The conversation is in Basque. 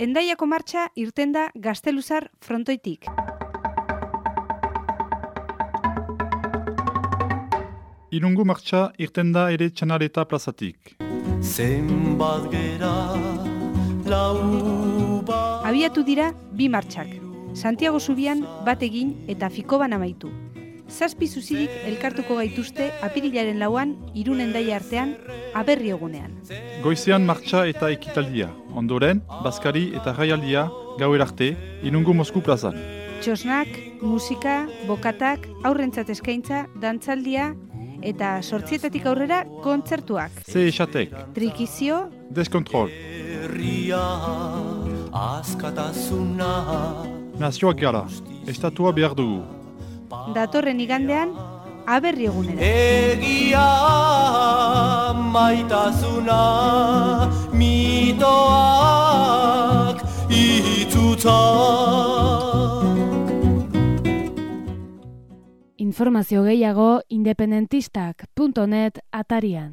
endaiako martxa irten da gazteluzar frontoitik. Irungu martxa irten da ere txanareta plazatik. Zenbat gera lau bat Abiatu dira bi martxak. Santiago Zubian bat egin eta fikoban amaitu. Zazpi zuzirik elkartuko gaituzte apirilaren lauan irunen daia artean aberri egunean. Goizean martxa eta ekitaldia. Ondoren, Baskari eta Jaialdia gauer arte, Irungu Mosku plazan. Txosnak, musika, bokatak, aurrentzat eskaintza, dantzaldia eta sortzietatik aurrera kontzertuak. Ze esatek, Trikizio, deskontrol, herria askatasuna nazioak gara, estatua behar dugu. Datorren igandean aberri egunera. Egia maitasuna mitoak itzutzak Informazio gehiago independentistak.net atarian.